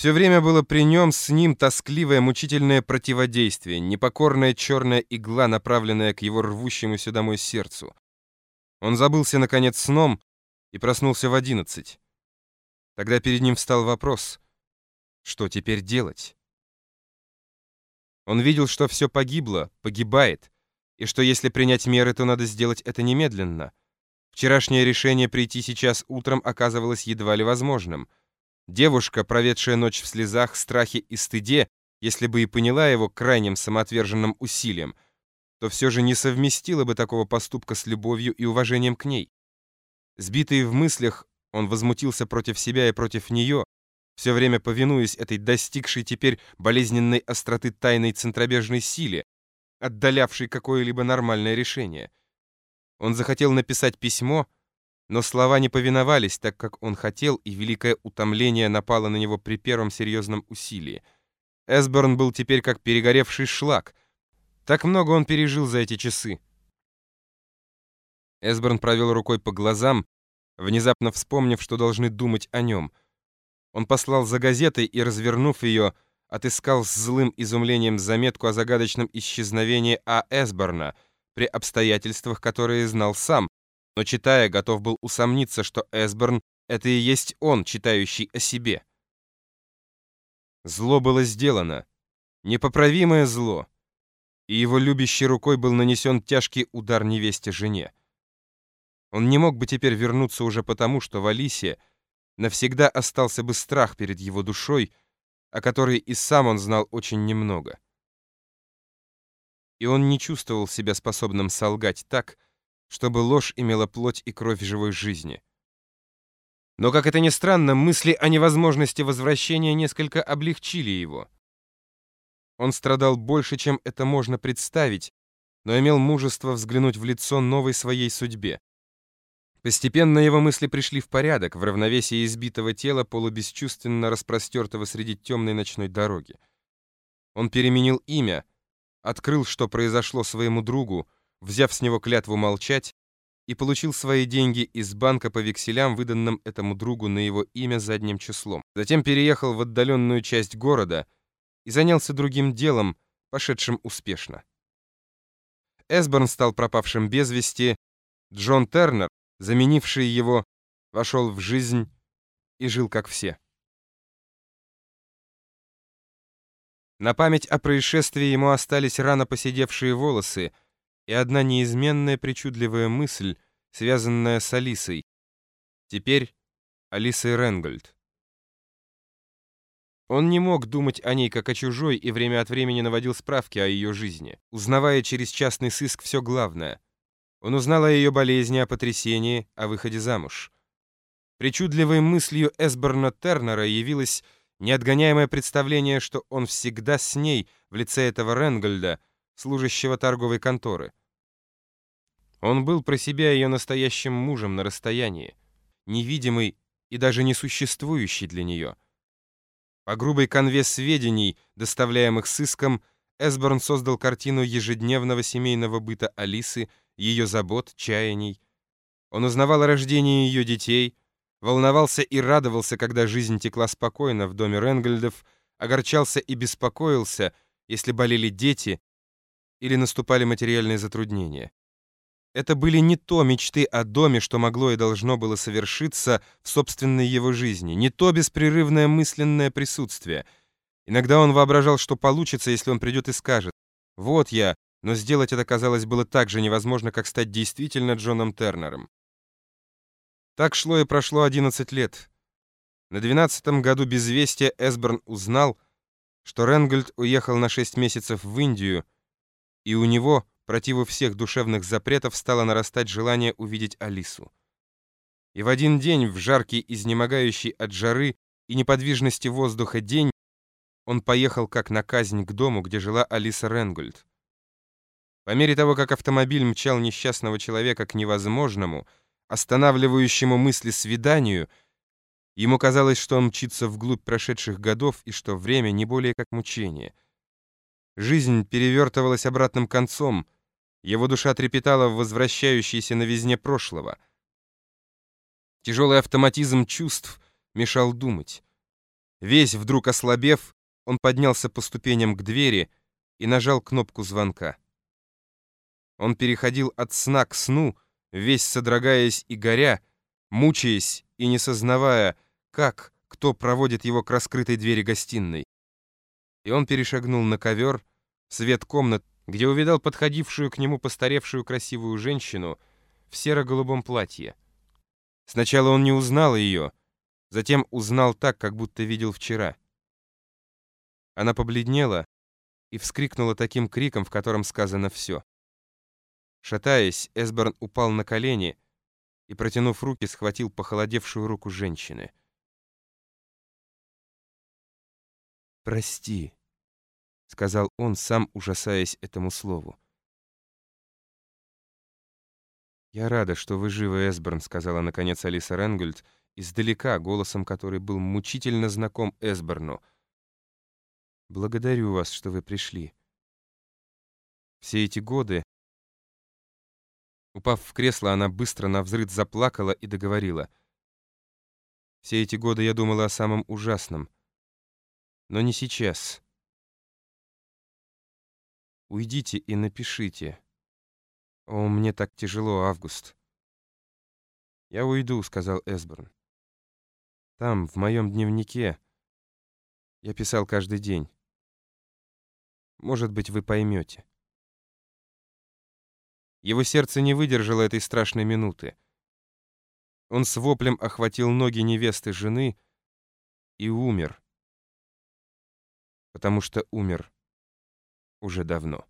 Все время было при нем с ним тоскливое, мучительное противодействие, непокорная черная игла, направленная к его рвущемуся домой сердцу. Он забылся, наконец, сном и проснулся в одиннадцать. Тогда перед ним встал вопрос, что теперь делать? Он видел, что все погибло, погибает, и что если принять меры, то надо сделать это немедленно. Вчерашнее решение прийти сейчас утром оказывалось едва ли возможным. Девушка, проведшая ночь в слезах, страхе и стыде, если бы и поняла его крайним самоотверженным усилием, то все же не совместила бы такого поступка с любовью и уважением к ней. Сбитый в мыслях, он возмутился против себя и против нее, все время повинуясь этой достигшей теперь болезненной остроты тайной центробежной силе, отдалявшей какое-либо нормальное решение. Он захотел написать письмо, но слова не повиновались, так как он хотел, и великое утомление напало на него при первом серьезном усилии. Эсборн был теперь как перегоревший шлак. Так много он пережил за эти часы. Эсборн провел рукой по глазам, внезапно вспомнив, что должны думать о нем. Он послал за газетой и, развернув ее, отыскал с злым изумлением заметку о загадочном исчезновении А. Эсборна при обстоятельствах, которые знал сам, но, читая, готов был усомниться, что Эсборн — это и есть он, читающий о себе. Зло было сделано, непоправимое зло, и его любящей рукой был нанесен тяжкий удар невесте жене. Он не мог бы теперь вернуться уже потому, что в Алисе навсегда остался бы страх перед его душой, о которой и сам он знал очень немного. И он не чувствовал себя способным солгать так, чтобы ложь имела плоть и кровь живой жизни. Но, как это ни странно, мысли о невозможности возвращения несколько облегчили его. Он страдал больше, чем это можно представить, но имел мужество взглянуть в лицо новой своей судьбе. Постепенно его мысли пришли в порядок, в равновесие избитого тела, полубесчувственно распростертого среди темной ночной дороги. Он переменил имя, открыл, что произошло своему другу, взяв с него клятву молчать, и получил свои деньги из банка по векселям, выданным этому другу на его имя задним числом. Затем переехал в отдаленную часть города и занялся другим делом, пошедшим успешно. Эсборн стал пропавшим без вести, Джон Тернер заменивший его, вошел в жизнь и жил как все. На память о происшествии ему остались рано поседевшие волосы и одна неизменная причудливая мысль, связанная с Алисой. Теперь Алисой Ренгольд. Он не мог думать о ней как о чужой и время от времени наводил справки о ее жизни, узнавая через частный сыск все главное — он узнал о ее болезни, о потрясении, о выходе замуж. Причудливой мыслью Эсберна Тернера явилось неотгоняемое представление, что он всегда с ней в лице этого Ренгольда, служащего торговой конторы. Он был про себя ее настоящим мужем на расстоянии, невидимый и даже несуществующий для нее. По грубой конве сведений, доставляемых сыском, Эсборн создал картину ежедневного семейного быта Алисы ее забот, чаяний. Он узнавал о рождении ее детей, волновался и радовался, когда жизнь текла спокойно в доме Ренгольдов, огорчался и беспокоился, если болели дети или наступали материальные затруднения. Это были не то мечты о доме, что могло и должно было совершиться в собственной его жизни, не то беспрерывное мысленное присутствие. Иногда он воображал, что получится, если он придет и скажет «Вот я, но сделать это, казалось, было так же невозможно, как стать действительно Джоном Тернером. Так шло и прошло 11 лет. На 12 году безвестия Эсберн узнал, что Ренгольд уехал на 6 месяцев в Индию, и у него, противу всех душевных запретов, стало нарастать желание увидеть Алису. И в один день, в жаркий, изнемогающий от жары и неподвижности воздуха день, он поехал как на казнь к дому, где жила Алиса Ренгольд. По мере того, как автомобиль мчал несчастного человека к невозможному, останавливающему мысли свиданию, ему казалось, что он мчится вглубь прошедших годов и что время не более как мучение. Жизнь перевертывалась обратным концом, его душа трепетала в возвращающейся новизне прошлого. Тяжелый автоматизм чувств мешал думать. Весь вдруг ослабев, он поднялся по ступеням к двери и нажал кнопку звонка. Он переходил от сна к сну, весь содрогаясь и горя, мучаясь и не сознавая, как, кто проводит его к раскрытой двери гостиной. И он перешагнул на ковер, свет комнат, где увидал подходившую к нему постаревшую красивую женщину в серо-голубом платье. Сначала он не узнал ее, затем узнал так, как будто видел вчера. Она побледнела и вскрикнула таким криком, в котором сказано все. Шатаясь, Эсберн упал на колени и, протянув руки, схватил похолодевшую руку женщины. «Прости», — сказал он, сам ужасаясь этому слову. «Я рада, что вы живы, Эсберн», — сказала, наконец, Алиса Ренгольд, издалека, голосом который был мучительно знаком Эсберну. «Благодарю вас, что вы пришли. Все эти годы Упав в кресло, она быстро навзрыд заплакала и договорила. «Все эти годы я думала о самом ужасном. Но не сейчас. Уйдите и напишите. О, мне так тяжело, Август». «Я уйду», — сказал Эсборн. «Там, в моем дневнике, я писал каждый день. Может быть, вы поймете». Его сердце не выдержало этой страшной минуты. Он с воплем охватил ноги невесты жены и умер. Потому что умер уже давно.